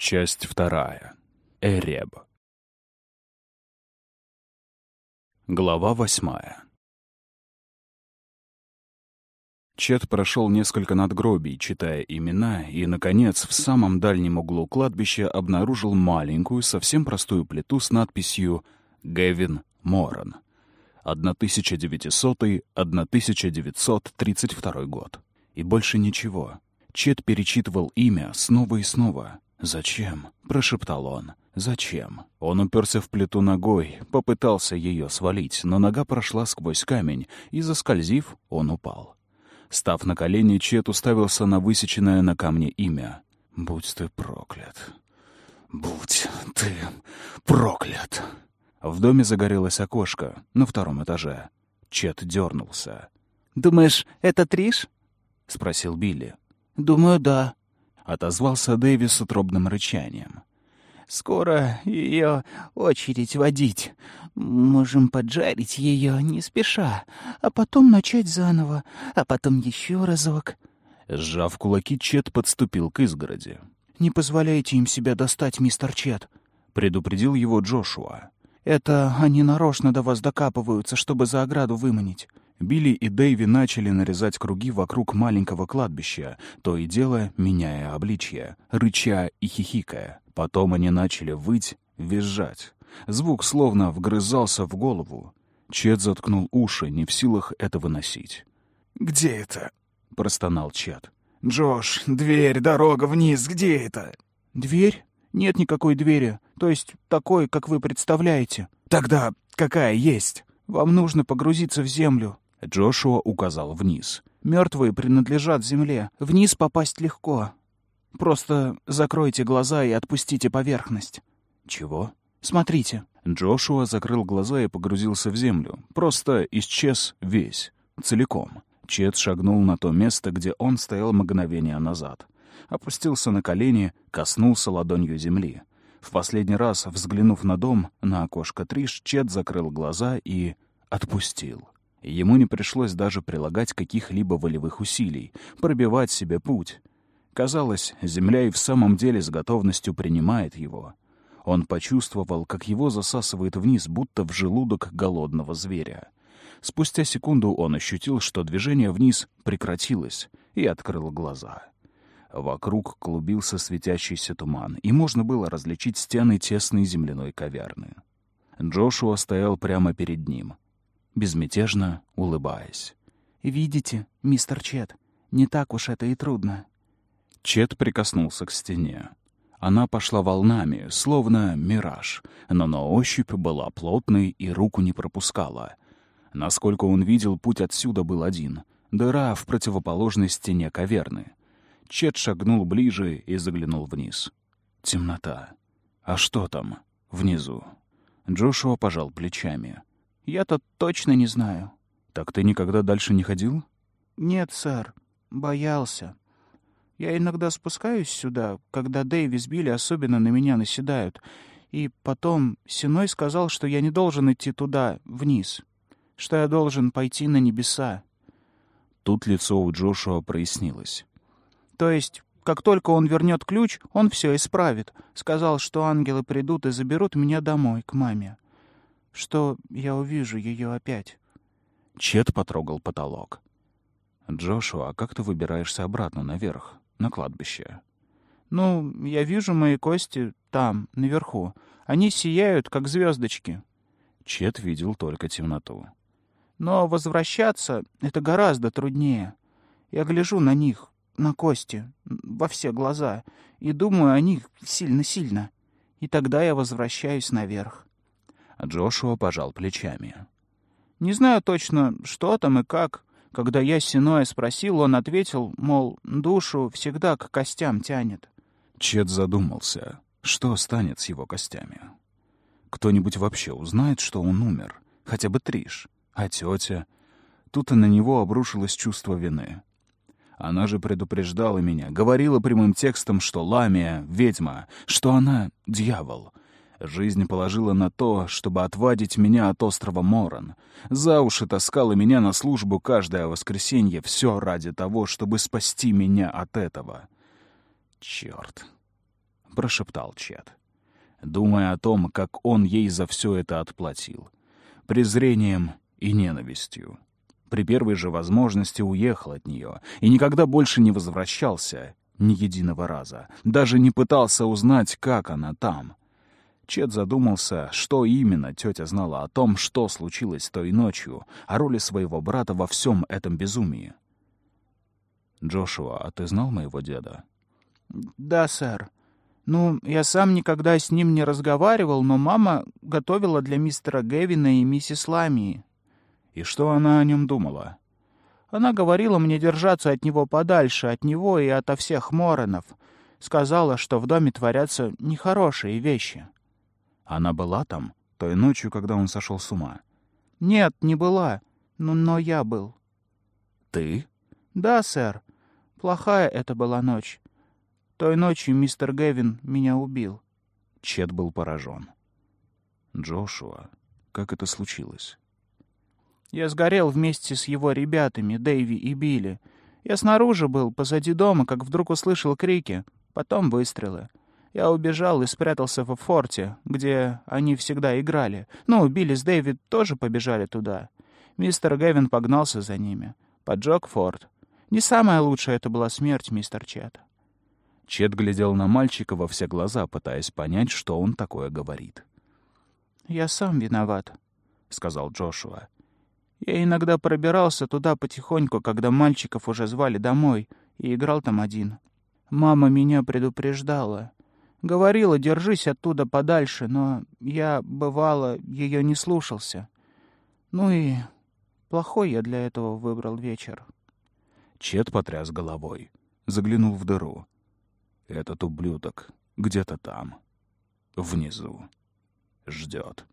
Часть вторая. Эреб. Глава восьмая. Чет прошел несколько надгробий, читая имена, и, наконец, в самом дальнем углу кладбища обнаружил маленькую, совсем простую плиту с надписью «Гевин Моран». 1900-1932 год. И больше ничего. Чет перечитывал имя снова и снова. «Зачем?» — прошептал он. «Зачем?» Он уперся в плиту ногой, попытался ее свалить, но нога прошла сквозь камень, и, заскользив, он упал. Став на колени, Чет уставился на высеченное на камне имя. «Будь ты проклят! Будь ты проклят!» В доме загорелось окошко на втором этаже. Чет дернулся. «Думаешь, это Триш?» — спросил Билли. «Думаю, да», — отозвался Дэви с утробным рычанием. «Скоро ее очередь водить. Можем поджарить ее не спеша, а потом начать заново, а потом еще разок». Сжав кулаки, Чет подступил к изгороди. «Не позволяйте им себя достать, мистер Чет», — предупредил его Джошуа. «Это они нарочно до вас докапываются, чтобы за ограду выманить». Билли и Дэйви начали нарезать круги вокруг маленького кладбища, то и дело меняя обличье, рыча и хихикая. Потом они начали выть, визжать. Звук словно вгрызался в голову. Чет заткнул уши, не в силах это выносить. «Где это?» — простонал Чет. «Джош, дверь, дорога вниз, где это?» «Дверь? Нет никакой двери. То есть такой, как вы представляете». «Тогда какая есть?» «Вам нужно погрузиться в землю». Джошуа указал вниз. «Мертвые принадлежат земле. Вниз попасть легко. Просто закройте глаза и отпустите поверхность». «Чего?» «Смотрите». Джошуа закрыл глаза и погрузился в землю. Просто исчез весь, целиком. Чет шагнул на то место, где он стоял мгновение назад. Опустился на колени, коснулся ладонью земли. В последний раз, взглянув на дом, на окошко Триш, Чет закрыл глаза и отпустил. Ему не пришлось даже прилагать каких-либо волевых усилий, пробивать себе путь. Казалось, земля и в самом деле с готовностью принимает его. Он почувствовал, как его засасывает вниз, будто в желудок голодного зверя. Спустя секунду он ощутил, что движение вниз прекратилось, и открыл глаза. Вокруг клубился светящийся туман, и можно было различить стены тесной земляной каверны. Джошуа стоял прямо перед ним, безмятежно улыбаясь. «Видите, мистер Чет, не так уж это и трудно». Чет прикоснулся к стене. Она пошла волнами, словно мираж, но на ощупь была плотной и руку не пропускала. Насколько он видел, путь отсюда был один — дыра в противоположной стене каверны. Чет шагнул ближе и заглянул вниз. Темнота. А что там? Внизу. Джошуа пожал плечами. «Я-то точно не знаю». «Так ты никогда дальше не ходил?» «Нет, сэр. Боялся. Я иногда спускаюсь сюда, когда Дэйви с Билли особенно на меня наседают. И потом Синой сказал, что я не должен идти туда, вниз, что я должен пойти на небеса». Тут лицо у Джошуа прояснилось. То есть, как только он вернет ключ, он все исправит. Сказал, что ангелы придут и заберут меня домой, к маме. Что я увижу ее опять. Чет потрогал потолок. «Джошуа, как ты выбираешься обратно наверх, на кладбище?» «Ну, я вижу мои кости там, наверху. Они сияют, как звездочки». Чет видел только темноту. «Но возвращаться — это гораздо труднее. Я гляжу на них, на кости, во все глаза, и думаю о них сильно-сильно. И тогда я возвращаюсь наверх. Джошуа пожал плечами. Не знаю точно, что там и как. Когда я Синоя спросил, он ответил, мол, душу всегда к костям тянет. Чет задумался, что станет с его костями. Кто-нибудь вообще узнает, что он умер? Хотя бы Триш. А тетя? Тут и на него обрушилось чувство вины. Она же предупреждала меня, говорила прямым текстом, что Ламия — ведьма, что она — дьявол. Жизнь положила на то, чтобы отвадить меня от острова Моран. За уши таскала меня на службу каждое воскресенье, все ради того, чтобы спасти меня от этого. Черт. — прошептал Чет, думая о том, как он ей за все это отплатил. Презрением и ненавистью. При первой же возможности уехал от нее и никогда больше не возвращался ни единого раза. Даже не пытался узнать, как она там. Чет задумался, что именно тетя знала о том, что случилось той ночью, о роли своего брата во всем этом безумии. «Джошуа, а ты знал моего деда?» «Да, сэр. Ну, я сам никогда с ним не разговаривал, но мама готовила для мистера Гевина и миссис Ламии». «И что она о нем думала?» Она говорила мне держаться от него подальше, от него и ото всех Моронов. Сказала, что в доме творятся нехорошие вещи. Она была там той ночью, когда он сошел с ума? Нет, не была. Но, но я был. Ты? Да, сэр. Плохая это была ночь. Той ночью мистер Гевин меня убил. Чет был поражен. Джошуа, как это случилось? Я сгорел вместе с его ребятами, Дэйви и Билли. Я снаружи был, позади дома, как вдруг услышал крики, потом выстрелы. Я убежал и спрятался в форте, где они всегда играли. Ну, Билли с Дэйви тоже побежали туда. Мистер Гэвин погнался за ними. Поджег форт. Не самая лучшая это была смерть, мистер Чет. Чет глядел на мальчика во все глаза, пытаясь понять, что он такое говорит. «Я сам виноват», — сказал Джошуа. Я иногда пробирался туда потихоньку, когда мальчиков уже звали домой, и играл там один. Мама меня предупреждала. Говорила, держись оттуда подальше, но я, бывало, ее не слушался. Ну и плохой я для этого выбрал вечер. Чет потряс головой, заглянул в дыру. Этот ублюдок где-то там, внизу, ждет.